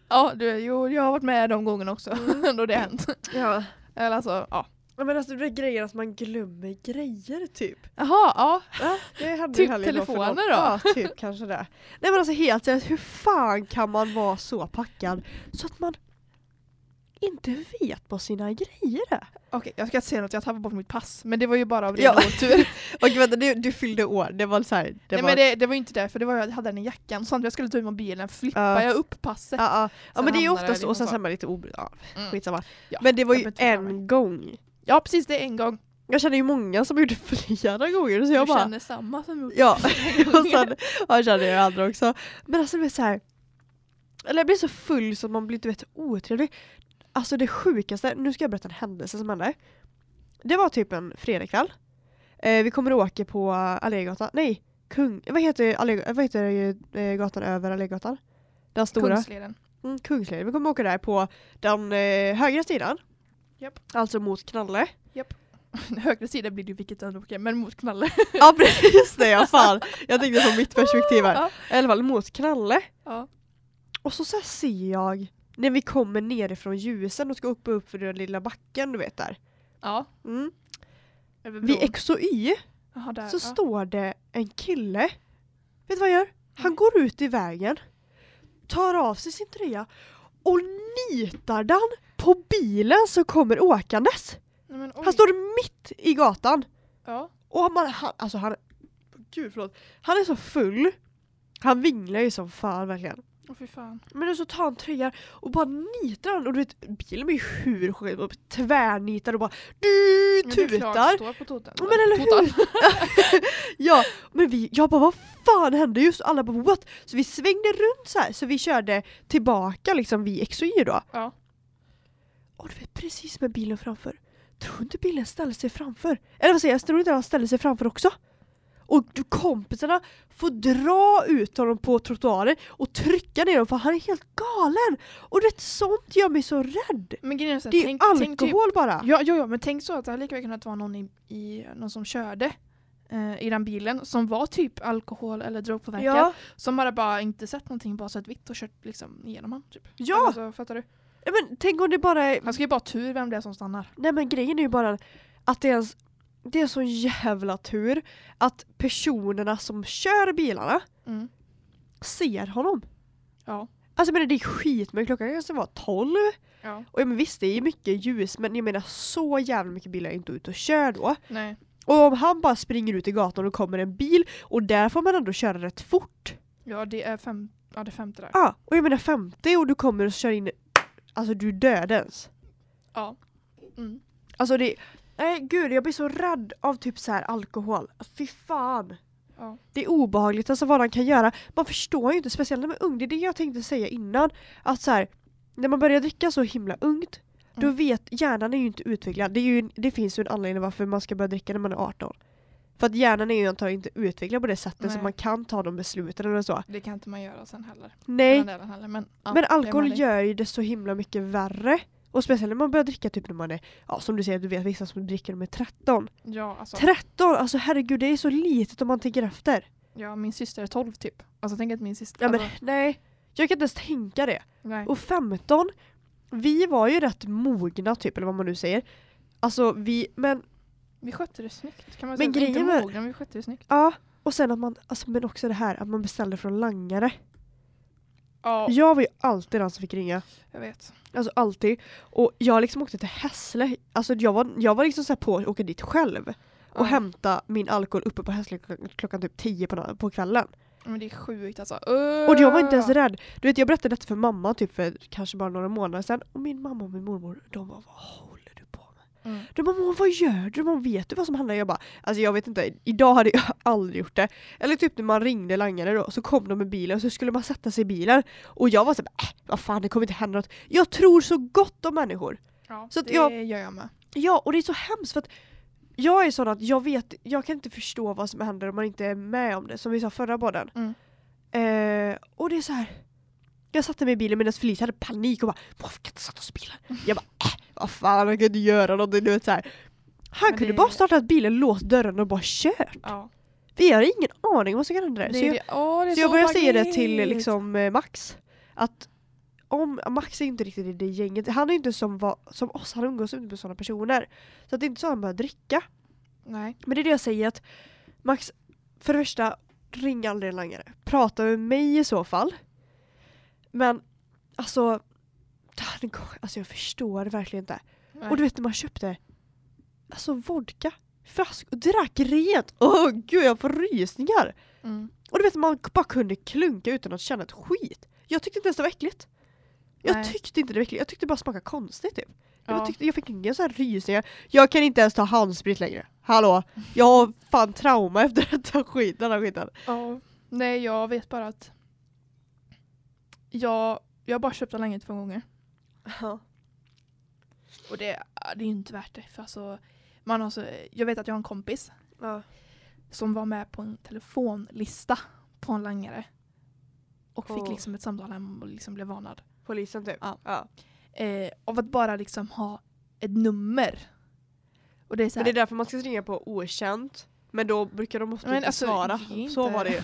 Ja, du, jo, jag har varit med de gångerna också.
Mm.
då det har hänt.
ja.
Eller alltså, ja.
Ja men alltså det är grejen att man glömmer grejer typ.
Jaha, ja.
Ja, det hade
Typ telefoner då?
Ja, typ kanske det. Nej men alltså helt seriöst, hur fan kan man vara så packad så att man inte vet vad sina grejer är?
Okej, jag ska inte säga något, jag tappade bort mitt pass. Men det var ju bara av ren
Ja.
otur.
Okej vänta, du, du fyllde år, det var så här, det
Nej
var...
men det, det var inte därför, det var jag hade den i jackan. Så när jag skulle ta ut mobilen flippade
Ja.
jag upp passet.
Ja, ja. ja men det är ju oftast
det
så, och sen
så.
är man lite obry... Ja,
Mm.
skitsamma.
Ja,
Men det var
jag
ju en gång.
Ja precis, det är en gång.
Jag känner ju många som det flera gånger så jag
Jag
bara...
känner samma som gjort
Ja,
det.
och sen ja, känner jag andra också. Men alltså det blir så här. Eller jag blir så full så att man blir du vet otrevlig. Alltså det sjukaste, nu ska jag berätta en händelse som hände. Det var typ en fredagkväll. Eh, vi kommer att åka på Allégatan, nej, Kung, vad heter, Allé, vad heter eh, gatan över Allégatan? Den stora.
Kungsleden.
Mm, Kungsleden. Vi kommer åka där på den eh, högra sidan.
Japp.
Alltså mot Knalle.
Högra sidan blir det ju vilket än åker, men mot knalle.
ja precis det, ja fan. Jag tänkte från mitt perspektiv här.
Ja.
I alla fall mot Knalle.
Ja.
Och så, så ser jag när vi kommer nerifrån ljusen och ska upp upp för den lilla backen du vet där.
Ja.
Mm. Vid. X och Y
Jaha, där.
så
ja.
står det en kille. Vet du vad han gör? Han går ut i vägen, tar av sig sin tröja och nitar den på bilen som kommer åkandes.
Nej.
Han står mitt i gatan.
Ja.
Och man, han, alltså han, gud förlåt. Han är så full. Han vinglar ju som fan verkligen.
Åh fy fan.
Men så tar han tröjan och bara nitar den och du vet bilen blir hur sjuk och tvärnitar och bara du
Men det är klart,
tutar.
står på toten.
Men eller hur?
Totan.
ja, men vi, jag bara vad fan hände just? Alla bara what? Så vi svängde runt så här så vi körde tillbaka liksom vid X och Y då.
Ja.
Och du vet precis med bilen framför. Tror inte bilen ställde sig framför? Eller vad säger jag? Tror inte han ställde sig framför också? Och du- kompisarna får dra ut honom på trottoaren och trycka ner honom för han är helt galen! Och du vet sånt gör mig så rädd!
Men grejen är så
Det är
tänk, tänk typ,
alkohol bara!
ja, ja, ja, men tänk så att det hade lika väl kunnat vara någon, i, i, någon som körde eh, i den bilen som var typ alkohol eller drogpåverkad.
Ja,
Som hade bara inte sett någonting, bara sett vitt och kört liksom igenom han. Typ.
ja!
Alltså, fattar du?
men tänk om det bara är...
Han ska ju bara tur vem det är som stannar.
Nej men grejen är ju bara att det är, en, det är så jävla tur att personerna som kör bilarna
Mm.
ser honom.
Ja.
Alltså jag menar det är skitmycket, klockan kanske var 12
ja.
och ja, men visst det är mycket ljus men jag menar så jävla mycket bilar är inte ute och kör då.
Nej.
Och om han bara springer ut i gatan och kommer en bil och där får man ändå köra rätt fort.
Ja, det är fem, ja, det är femte där.
Ja, och jag menar 50 och du kommer och kör in, alltså du är dödens.
Ja. Mm.
Alltså det, nej gud jag blir så rädd av typ så här alkohol. Fy fan.
Ja.
Det är obehagligt alltså vad han kan göra. Man förstår ju inte, speciellt när man är ung. Det är det jag tänkte säga innan. Att så här, när man börjar dricka så himla ungt, då
Mm.
vet hjärnan är ju inte utvecklad. Det, är ju, det finns ju en anledning varför man ska börja dricka när man är 18. För att hjärnan är ju antagligen inte utvecklad på det sättet så
Nej.
man kan ta de besluten eller så.
Det kan inte man göra sen heller.
Nej,
heller. Men, ja,
men alkohol gör ju det så himla mycket värre. Och speciellt när man börjar dricka typ när man är, ja som du säger, du vet vissa som dricker när de är 13.
Ja, alltså,
13! Alltså herregud det är så litet om man tänker efter.
ja, min syster är 12 typ. Alltså tänk att min syster...
Ja men
alltså,
nej, jag kan inte ens tänka det.
nej.
Och 15, vi var ju rätt mogna typ, eller vad man nu säger. Alltså vi, men
Vi skötte det snyggt kan man
Men
säga.
grejen
Inte mogna, men vi skötte det snyggt.
ja. Och sen att man, alltså, men också det här att man beställde från langare.
Ja,
Jag var ju alltid den som fick ringa.
jag vet.
Alltså alltid. Och jag liksom åkte till Hässle. Alltså jag var, jag var liksom så på att åka dit själv. Och hämta min alkohol uppe på Hässle klockan, typ 10 på, på kvällen.
Men det är sjukt alltså.
Och jag var inte ens rädd. Du vet jag berättade detta för mamma typ för kanske bara några månader sedan. Och min mamma och min mormor de bara vad håller du på med?
Mm.
De bara "Mamma, vad gör du? Man vet du vad som händer? Jag bara alltså jag vet inte. Idag hade jag aldrig gjort det. Eller typ när man ringde langare då så kom de med bilen och så skulle man sätta sig i bilen. Och jag var så här, äh, vad fan det kommer inte hända något. Jag tror så gott om människor.
Ja,
Så
det
jag-
gör jag med.
Ja, och det är så hemskt för att jag är sån att jag vet, jag kan inte förstå vad som händer om man inte är med om det, som vi sa förra podden.
Mm.
Eh, och det är så här. Jag satte mig i bilen medan Felicia hade panik och bara Varför kan inte sätta oss i bilen? Jag bara äh, vad fan, han kan inte göra någonting. Du vet, så här. Han
Men
kunde
det-
bara startat bilen, låst dörren och bara kört.
Ja.
Vi har ingen aning vad som kan hända där. Så jag,
det är
så jag började säga det till liksom, eh, Max. Att om, Max är inte riktigt i det gänget, han är inte som, va, som oss, han umgås inte med sådana personer. Så att det är inte så att han börjar dricka.
Nej.
Men det är det jag säger att Max, för det första, ring aldrig en langare. Prata med mig i så fall. Men alltså, går- alltså jag förstår det verkligen inte.
Nej.
Och du vet när man köpte alltså vodka, flask och drack rent. Åh gud jag får rysningar.
Mm.
Och du vet man bara kunde klunka utan att känna ett skit. Jag tyckte inte ens det var äckligt. Jag
Nej.
tyckte inte det var äckligt, jag tyckte det bara smakade konstigt typ. Jag,
Ja.
tyckte, jag fick inga så här rysningar. Jag kan inte ens ta handsprit längre. Hallå? Jag har fan trauma efter detta skit, den här skiten.
Ja. Nej, jag vet bara att jag, jag har bara köpt den länge två gånger. Och det, det är ju inte värt det. För alltså, man har så, jag vet att jag har en kompis
Ja.
som var med på en telefonlista på en langare. Och fick
Åh.
liksom ett samtal hem och liksom blev varnad.
Polisen typ.
Ja.
Ja.
Eh, av att bara liksom ha ett nummer. Och det är så
Men
här,
det är därför man ska ringa på okänt. Men då brukar de ofta
Men
inte
alltså,
svara.
ge
Så
inte-
var det ju.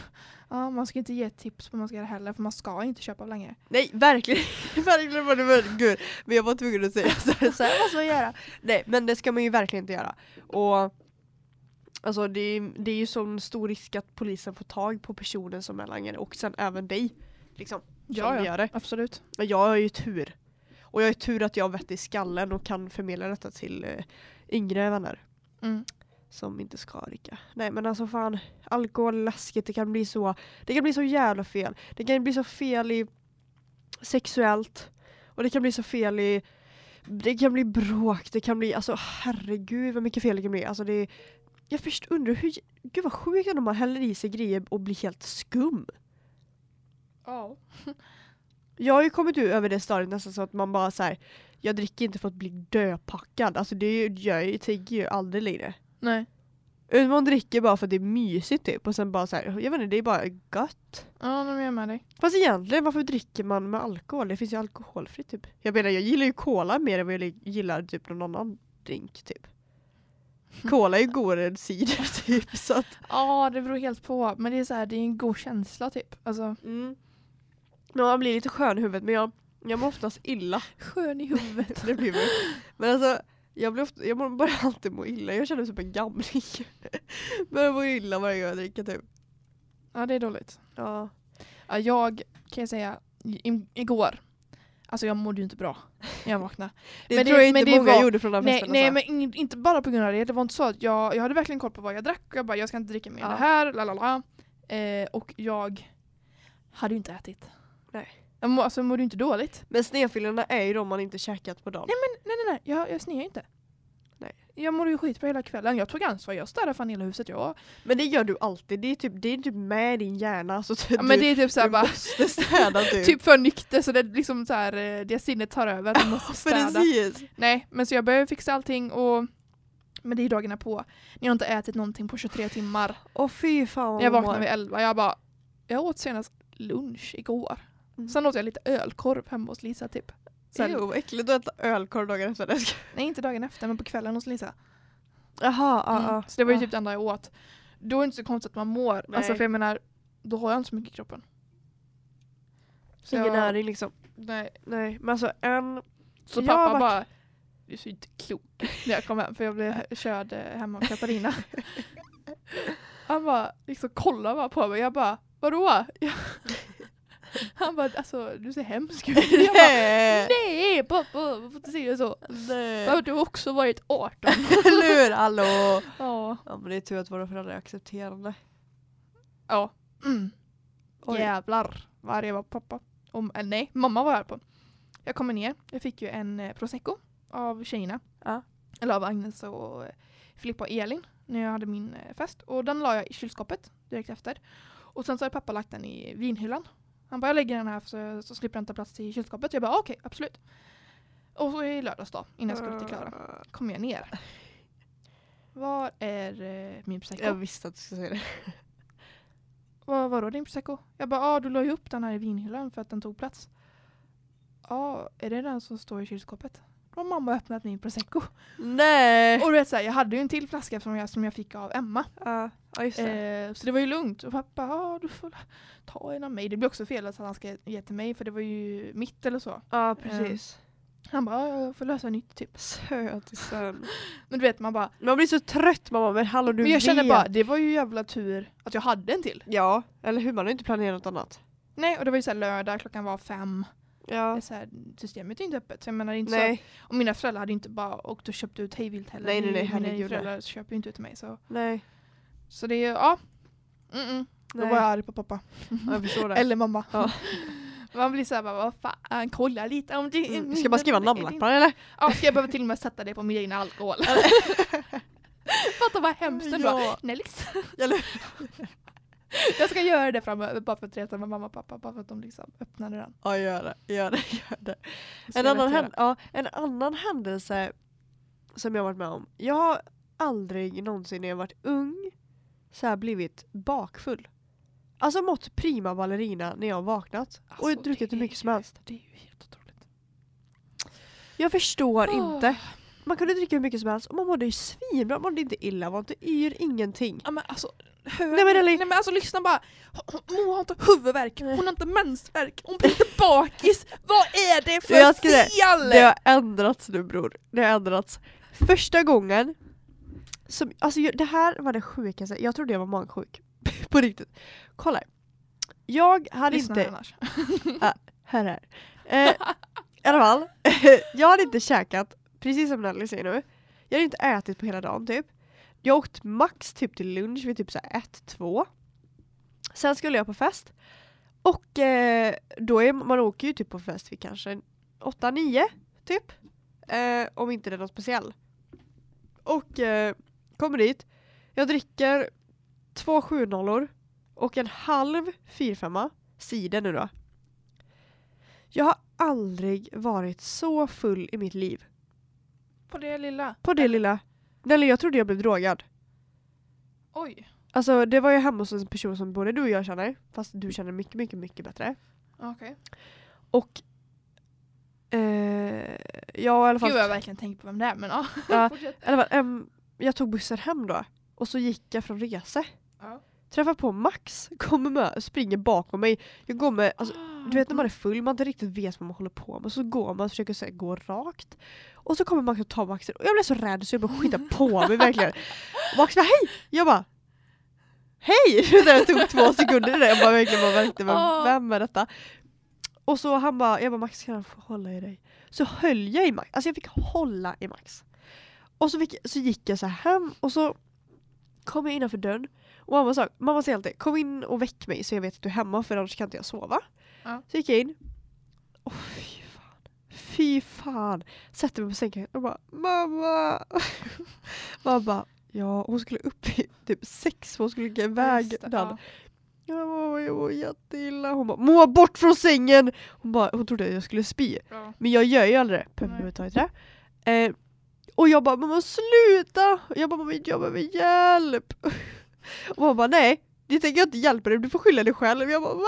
Ja, man ska inte ge tips på vad man ska göra heller för man ska inte köpa av langare.
Nej, verkligen. verkligen var det väl gud. Men jag var tvungen att säga så här, så här måste man göra. Nej, men det ska man ju verkligen inte göra. Och alltså det är, det är ju sån stor risk att polisen får tag på personen som är langare och sen även dig. Liksom, som
Ja, ja.
gör det.
Absolut.
Men jag har ju tur. Och jag har tur att jag har vett i skallen och kan förmedla detta till eh, yngre vänner.
Mm.
Som inte ska dricka. Nej men alltså fan, alkohol är läskigt, det kan bli så, det kan bli så jävla fel. Det kan bli så fel i sexuellt och det kan bli så fel i det kan bli bråk, det kan bli, alltså herregud vad mycket fel det kan bli. Alltså det, jag först undrar hur, gud vad sjukt om man häller i sig grejer och blir helt skum.
Ja.
Jag har ju kommit ut över det stadiet nästan så att man bara så här, jag dricker inte för att bli döpackad. Alltså det gör jag ju, ju aldrig längre.
Nej.
Utan Man dricker bara för att det är mysigt typ och sen bara så här, jag vet inte, det är bara gött.
Ja, är jag med dig.
Fast egentligen, varför dricker man med alkohol? Det finns ju alkoholfritt typ. Jag menar, jag gillar ju cola mer än vad jag gillar typ någon annan drink typ. Cola är ju godare än cider typ så att,
Ja, det beror helt på. Men det är så här, det är en god känsla typ. Alltså,
mm. Men man blir lite skön i huvudet men jag, jag mår oftast illa.
skön i huvudet.
det blir man. Men alltså, jag, blir ofta, jag bara alltid må illa. Jag känner mig som en gamling. jag mår illa varje gång jag dricker typ.
ja, det är dåligt.
Ja.
Ja, jag kan jag säga, i, igår, alltså jag mådde ju inte bra när jag vaknade.
Det
Men
tror
det-
jag inte många
var-
gjorde från den
Nej,
festen.
nej
alltså.
men in, inte bara på grund av det. Det var inte så att jag, jag hade verkligen koll på vad jag drack och jag bara jag ska inte dricka mer
Ja.
det här, lalala. Eh, och jag hade ju inte ätit.
Nej.
Må, alltså mådde ju inte dåligt.
Men snedfyllorna är ju de man inte käkat på dagen.
Nej Nej nej nej, jag, jag snear inte.
Nej.
Jag mådde ju skitbra hela kvällen. Jag tog ansvar, jag städade fan hela huset. Jag,
Men det gör du alltid, det är typ, det är typ med din hjärna. Alltså, typ,
ja, men
du,
det är typ såhär
du
bara,
måste städa typ.
typ för nykter så det är liksom såhär, eh, det sinnet tar över. man måste städa.
Precis.
Nej, men så jag började fixa allting och men det är dagarna på. När jag inte ätit någonting på 23 timmar.
Åh fy fan
jag vaknade
mår.
vid 11, jag bara jag åt senast lunch igår.
Mm.
Sen åt jag lite ölkorv hemma hos Lisa typ. Så här,
Jo, vad äckligt att äta ölkorv dagen efter.
nej inte dagen efter men på kvällen hos Lisa.
Jaha, ja,
Mm. Så det var ju typ det enda jag åt. Då är det inte så konstigt att man mår.
Nej.
Alltså för jag menar, då har jag inte så mycket i kroppen. Så
Ingen
jag-
näring liksom.
Nej.
Nej, men alltså en...
Så
Jag
pappa
varit-
bara, du är så inte klok när jag kom hem för jag blev körd eh, hemma av Katarina. Han bara liksom kollade bara på mig jag bara vadå? Jag- Han bara alltså du ser hemsk ut. Jag bara,
Nej!
Pappa, varför får inte säga så?
Nej!
Har du också varit 18?
Eller hur? Hallå!
Ja.
Ja men det är tur att våra föräldrar är accepterande.
Ja. Mm.
Oj.
Jävlar vad det var pappa. Om, äh, nej, mamma var här på. Jag kommer ner, jag fick ju en eh, prosecco av tjejerna.
Ja.
Eller av Agnes och eh, Filippa och Elin när jag hade min eh, fest. Och den la jag i kylskåpet direkt efter. Och sen så har pappa lagt den i vinhyllan. Han bara jag lägger den här så, så slipper den ta plats i kylskåpet. Jag bara okej, absolut. Och så i lördags då, innan jag skulle till Klara, kommer jag ner. Var är eh, min prosecco?
Jag visste att du skulle säga det.
Vad var då din prosecco? Jag bara, ah, du la ju upp den här i vinhyllan för att den tog plats. Ja, är det den som står i kylskåpet? då har mamma öppnat min prosecco.
Nej!
Och du vet så här, jag hade ju en till flaska som jag, som jag fick av Emma.
Ja, ja, just det.
Eh, så det var ju lugnt. Och pappa, ja du får ta en av mig. Det blir också fel att han ska ge till mig för det var ju mitt eller så.
Ja, precis.
Han bara, ja, jag får lösa nytt typ.
Sötisen.
Men du vet man bara,
Man blir så trött mamma, men hallå du
men jag känner
vet.
bara, det var ju jävla tur att jag hade en till.
Ja, eller hur? Man har inte planerat något annat.
Nej, och det var ju så här lördag, klockan var fem.
Ja.
så här, systemet är inte öppet. Så jag menar inte så,
Nej,
och mina föräldrar hade inte bara åkt och köpt ut hejvilt heller.
Nej, nej, nej,
Mina föräldrar köper ju inte ut till mig. Så,
nej.
Så det är ju, ja. Mm -mm. Då
nej.
var jag arg på pappa.
Ja, jag förstår det.
Eller mamma.
Ja.
Man blir såhär, vad fan, kolla lite om det
Mm. Ska man skriva namnlappar eller?
Ja, ska jag behöva till och med sätta det på min egna alkohol? Fatta vad hemskt ändå.
Ja.
Nellis.
Eller-
jag ska göra det framöver bara för att reta med mamma och pappa, bara för att de liksom öppnade den.
Ja, gör det. Gör det, gör det. En annan,
vet
hän- ja, en annan händelse som jag varit med om. Jag har aldrig någonsin när jag varit ung så här blivit bakfull. Alltså mått prima ballerina när jag har vaknat. och
Alltså,
druckit
det
hur mycket som helst.
Det är ju helt otroligt.
Jag förstår
Åh.
inte. Man kunde dricka hur mycket som helst och man mådde ju svinbra. Man mådde inte illa, var inte yr, ingenting.
Ja men alltså, hör,
Nej, men
nej men alltså lyssna bara. Moa har inte huvudvärk, hon har inte mensvärk, hon blir inte bakis. Vad är det för
Jag
fel?
Det har ändrats nu bror. Det har ändrats. Första gången som, alltså det här var det sjukaste, jag trodde jag var magsjuk. På riktigt. Kolla här. Jag hade
Lyssna
inte,
här annars.
hör här. Eh, I alla fall, jag hade inte käkat, precis som Nelly säger nu. Jag hade inte ätit på hela dagen typ. Jag åkte max typ till lunch vid typ så ett två Sen skulle jag på fest. Och eh, då är man åker ju typ på fest vid kanske 8-9 typ. Eh, om inte det är något speciell. Och eh, kommer dit. Jag dricker två 7 nollor och en halv 4-5 cider nu då. Jag har aldrig varit så full i mitt liv.
På det lilla.
På det lilla. Eller jag trodde jag blev drogad.
Oj.
Alltså det var ju hemma hos en person som både du och jag känner. Fast du känner mycket, mycket, mycket bättre.
Okej.
Och eh, jag i alla fall,
Gud jag har verkligen tänkt på vem det är men ja.
Ja. I alla fall em, jag tog bussen hem då. Och så gick jag från rese.
Ja.
Träffar på Max, kommer med, springer bakom mig. Jag går med, alltså, du vet när man är full, man inte riktigt vet vad man håller på med. Så går man och försöker så här, gå rakt. Och så kommer Max och tar Maxen och jag blev så rädd så jag började skita på mig verkligen. Och Max bara hej! Jag bara hej! Det tog två sekunder där jag bara verkligen bara verkligen, men vem är detta? Och så han bara, jag bara Max kan jag få hålla i dig? Så höll jag i Max, alltså jag fick hålla i Max. Och så, fick, så gick jag så här hem och så kom jag innanför dörren och mamma sa, mamma säger alltid kom in och väck mig så jag vet att du är hemma för annars kan inte jag sova.
Ja.
Så gick jag in. Åh fy fan. Fy fan. Sätter mig på sängkanten och bara mamma. mamma ja hon skulle upp i typ sex för hon skulle gå iväg.
Just ja.
Jag mår, jag mår jätteilla. Hon bara Moa bort från sängen! Hon, bara, hon trodde att jag skulle spy.
Ja.
Men jag gör ju aldrig det. Behöver ta i trä. Och jag bara mamma sluta! Jag bara mamma jag behöver hjälp. Och mamma bara nej. Det tänker jag inte hjälpa dig, du får skylla dig själv. Jag bara va?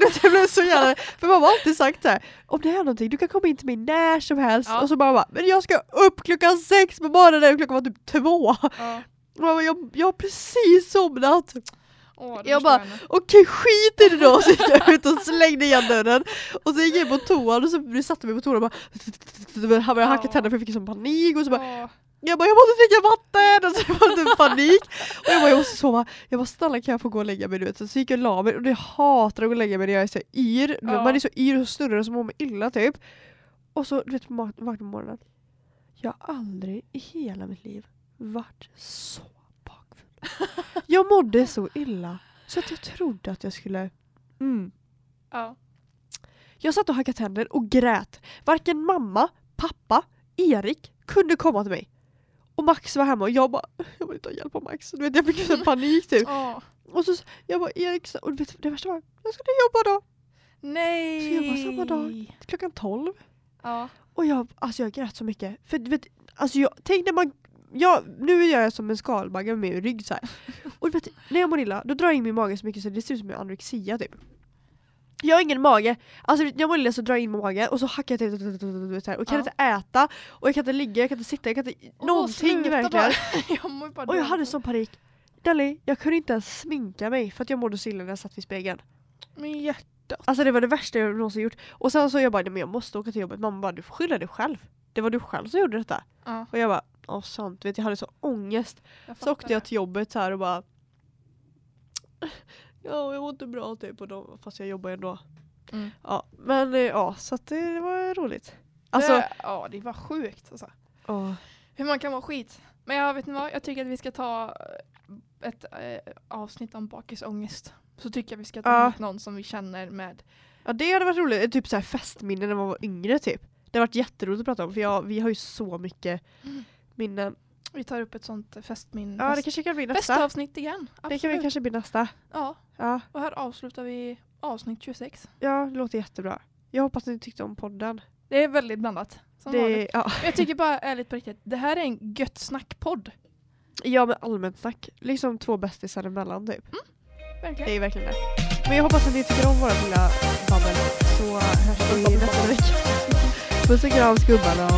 Jag blev så jävla... För mamma har alltid sagt så här. om det är någonting du kan komma in till mig när som helst.
Ja.
Och så bara, bara men jag ska upp klockan sex på morgonen och klockan var typ två.
Ja.
Och mamma, jag, jag har precis somnat.
Åh,
Jag bara. Okej skit i det då! Så gick jag ut och slängde igen dörren och så gick jag på toan och så satte mig på toan och bara Han började hacka tänderna för jag fick sån panik och så bara
Ja.
Jag bara jag måste dricka vatten! Och så var det typ panik och jag bara jag måste sova Jag bara snälla kan jag få gå och lägga mig vet? Så gick jag och la mig och jag hatar att gå och lägga mig när jag är så yr
Ja.
Man är så yr och snurrar och så mår man illa typ Och så du vet på morgonen Jag har aldrig i hela mitt liv varit så Jag mådde så illa så att jag trodde att jag skulle mm.
Ja.
Jag satt och hackade tänder och grät. Varken mamma, pappa, Erik kunde komma till mig. Och Max var hemma och jag bara, jag vill inte ha hjälp av Max. Du vet, jag fick sån panik typ.
Ja.
Och så jag bara, Erik, och vet, det värsta var, jag skulle jobba då.
Nej.
Så jag var samma dag. Klockan 12.
Ja.
Och jag, alltså jag grät så mycket. För du vet, alltså jag, tänk när man jag, nu är jag som en skalbagge med min rygg så här. Och vet, när jag mår illa, då drar jag in min mage så mycket så det ser ut som en anorexia typ. Jag har ingen mage. Alltså jag mår illa så drar jag in magen och så hackar jag till här, och kan
Ja.
inte äta och jag kan inte ligga, jag kan inte sitta, jag kan inte
Åh,
någonting verkligen.
jag
Och jag hade sån panik. Nelly, jag kunde inte ens sminka mig för att jag mådde så illa när jag satt vid spegeln.
Min hjärta.
Alltså det var det värsta jag någonsin gjort. Och sen så jag bara, men jag måste åka till jobbet. Mamma bara, du får skylla dig själv. Det var du själv som gjorde detta.
Ja,
Och jag bara, ja sant. Vet, jag hade så ångest. Så åkte jag till jobbet så här och bara Ja, jag mår inte bra typ och då, fast jag jobbar ändå.
Mm.
Ja, men eh, ja, så det, det var roligt. Alltså,
det, ja, det var sjukt alltså.
åh.
Hur man kan vara skit. Men jag vet inte vad, jag tycker att vi ska ta eh, ett eh, avsnitt om bakisångest. Så tycker jag vi ska ta
Ja.
någon som vi känner med.
ja det hade varit roligt, typ så här festminnen när man var yngre typ. Det har varit jätteroligt att prata om för jag, vi har ju så mycket
Mm.
Minnen.
Vi tar upp ett sånt festmin.
Ja det kanske kan bli nästa.
festavsnitt igen.
Det kan vi
Absolut.
kanske bli nästa.
Ja,
Ja,
och här avslutar vi avsnitt 26.
ja det låter jättebra. Jag hoppas ni tyckte om podden.
Det är väldigt blandat.
Det, ja.
Jag tycker bara ärligt på riktigt, det här är en gött snackpodd.
ja men allmänt snack. Liksom två bästisar emellan typ. Det
Verkligen.
är verkligen det. Men jag hoppas att ni tycker om våra lilla babbel. Så hörs vi nästa vecka. Puss och kram skubbarna.